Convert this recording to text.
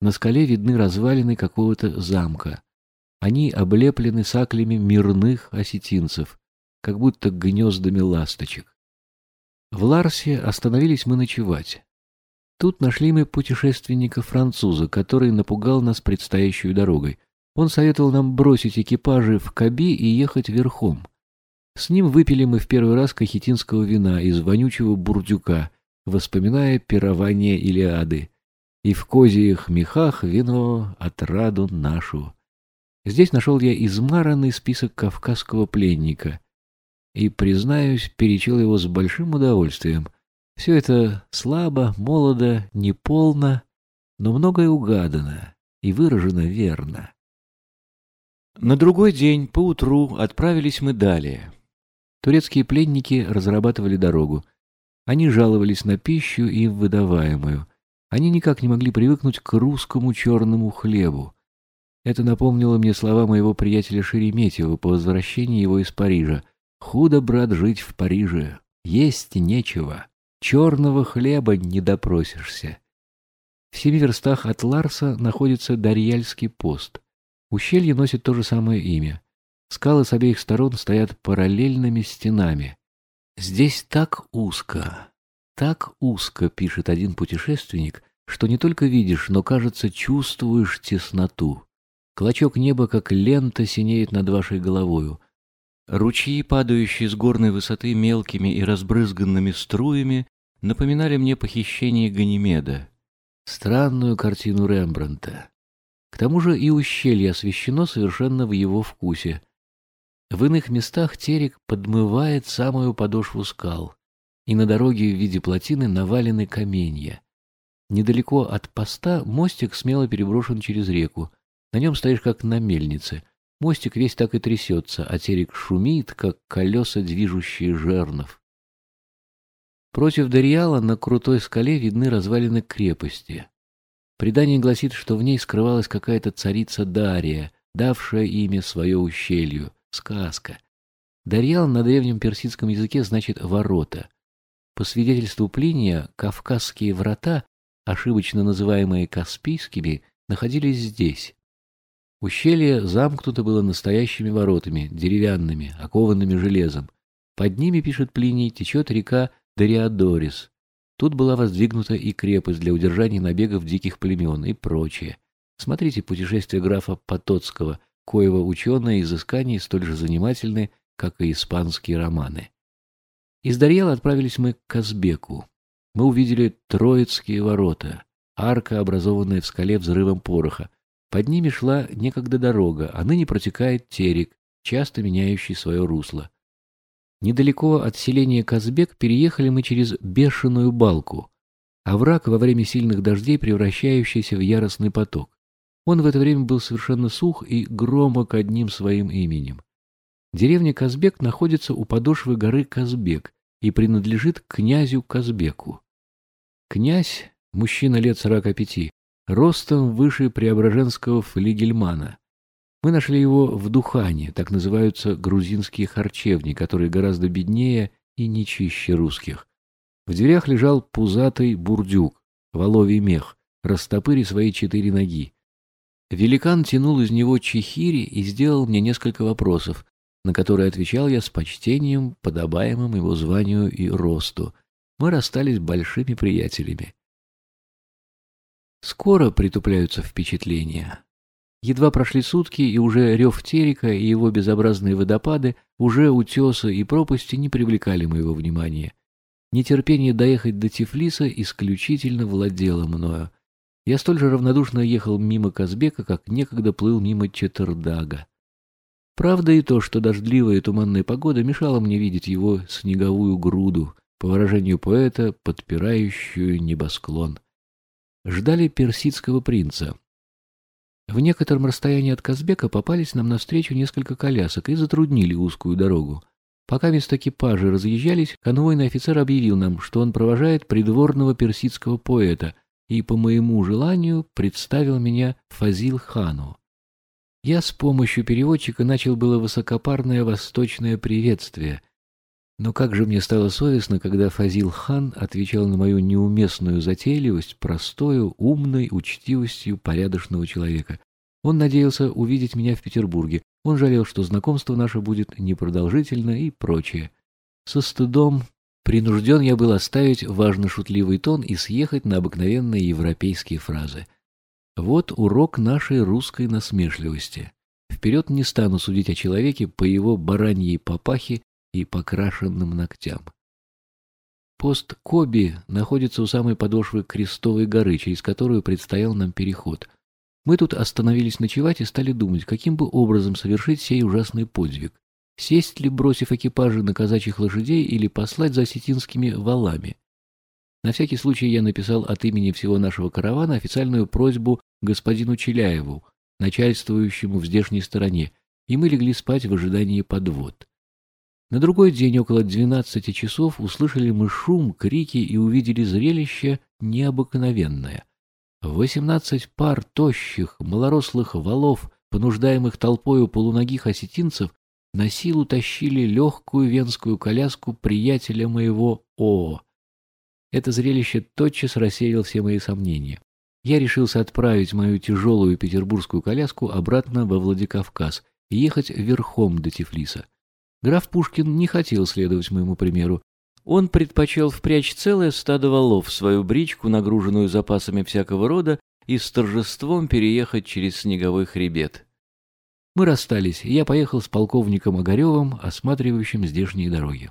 На скале видны развалины какого-то замка. Они облеплены саклями мирных осетинцев, как будто гнездами ласточек. В Ларсе остановились мы ночевать. Тут нашли мы путешественника-француза, который напугал нас предстоящей дорогой. Он советовал нам бросить экипажи в Каби и ехать верхом. С ним выпили мы в первый раз кахетинского вина из вонючего бурдюка, воспоминая пирование Илиады, и в козьих мехах вино отраду нашу. Здесь нашел я измаранный список кавказского пленника и, признаюсь, перечел его с большим удовольствием. Все это слабо, молодо, неполно, но многое угадано и выражено верно. На другой день, поутру, отправились мы далее. Турецкие пленники разрабатывали дорогу. Они жаловались на пищу им выдаваемую. Они никак не могли привыкнуть к русскому черному хлебу. Это напомнило мне слова моего приятеля Шереметьева по возвращении его из Парижа. «Худо, брат, жить в Париже. Есть нечего. Черного хлеба не допросишься». В семи верстах от Ларса находится Дарьяльский пост. Ущелье носит то же самое имя. Скалы с обеих сторон стоят параллельными стенами. Здесь так узко, так узко, пишет один путешественник, что не только видишь, но, кажется, чувствуешь тесноту. Клочок неба, как лента, синеет над вашей головою. Ручьи, падающие с горной высоты мелкими и разбрызганными струями, напоминали мне похищение Ганимеда, странную картину Рембрандта. К тому же и ущелье освещено совершенно в его вкусе. В иных местах терек подмывает самую подошву скал, и на дороге в виде плотины навалены каменья. Недалеко от поста мостик смело переброшен через реку. На нем стоишь как на мельнице. Мостик весь так и трясется, а терек шумит, как колеса, движущие жернов. Против Дарьяла на крутой скале видны развалины крепости. Предание гласит, что в ней скрывалась какая-то царица Дария, давшая имя свое ущелью. Сказка. Дарьял на древнем персидском языке значит «ворота». По свидетельству Плиния, Кавказские врата, ошибочно называемые Каспийскими, находились здесь. Ущелье замкнуто было настоящими воротами, деревянными, окованными железом. Под ними, пишет Плиний, течет река Дариадорис, Тут была воздвигнута и крепость для удержания набегов диких племен и прочее. Смотрите путешествие графа Потоцкого, коего ученые изыскания столь же занимательны, как и испанские романы. Из Дарьяла отправились мы к Казбеку. Мы увидели Троицкие ворота, арка, образованная в скале взрывом пороха. Под ними шла некогда дорога, а ныне протекает терек, часто меняющий свое русло. Недалеко от селения Казбек переехали мы через Бешеную балку, овраг во время сильных дождей, превращающийся в яростный поток. Он в это время был совершенно сух и громок одним своим именем. Деревня Казбек находится у подошвы горы Казбек и принадлежит князю Казбеку. Князь, мужчина лет сорока пяти, ростом выше Преображенского флигельмана, мы нашли его в Духане, так называются грузинские харчевни, которые гораздо беднее и не русских. В дверях лежал пузатый бурдюк, воловий мех, растопыри свои четыре ноги. Великан тянул из него чехири и сделал мне несколько вопросов, на которые отвечал я с почтением, подобаемым его званию и росту. Мы расстались большими приятелями. Скоро притупляются впечатления. Едва прошли сутки, и уже рев терека и его безобразные водопады, уже утесы и пропасти не привлекали моего внимания. Нетерпение доехать до Тифлиса исключительно владело мною. Я столь же равнодушно ехал мимо Казбека, как некогда плыл мимо Четердага. Правда и то, что дождливая и туманная погода мешала мне видеть его снеговую груду, по выражению поэта, подпирающую небосклон. Ждали персидского принца, в некотором расстоянии от Казбека попались нам навстречу несколько колясок и затруднили узкую дорогу. Пока место экипажи разъезжались, конвойный офицер объявил нам, что он провожает придворного персидского поэта и, по моему желанию, представил меня Фазил хану. Я с помощью переводчика начал было высокопарное восточное приветствие. Но как же мне стало совестно, когда Фазил хан отвечал на мою неуместную затейливость простою, умной учтивостью порядочного человека. Он надеялся увидеть меня в Петербурге. Он жалел, что знакомство наше будет непродолжительно и прочее. Со стыдом принужден я был оставить важно-шутливый тон и съехать на обыкновенные европейские фразы. Вот урок нашей русской насмешливости. Вперед не стану судить о человеке по его бараньей папахе и покрашенным ногтям. Пост Коби находится у самой подошвы Крестовой горы, через которую предстоял нам переход. Мы тут остановились ночевать и стали думать, каким бы образом совершить сей ужасный подвиг. Сесть ли, бросив экипажи на казачьих лошадей, или послать за осетинскими валами. На всякий случай я написал от имени всего нашего каравана официальную просьбу господину Челяеву, начальствующему в здешней стороне, и мы легли спать в ожидании подвод. На другой день около двенадцати часов услышали мы шум, крики и увидели зрелище необыкновенное. Восемнадцать пар тощих, малорослых валов, понуждаемых толпою полуногих осетинцев, на силу тащили легкую венскую коляску приятеля моего О. Это зрелище тотчас рассеял все мои сомнения. Я решился отправить мою тяжелую петербургскую коляску обратно во Владикавказ и ехать верхом до Тифлиса. Граф Пушкин не хотел следовать моему примеру. Он предпочел впрячь целое стадо валов в свою бричку, нагруженную запасами всякого рода, и с торжеством переехать через снеговой хребет. Мы расстались, и я поехал с полковником Огаревым, осматривающим здешние дороги.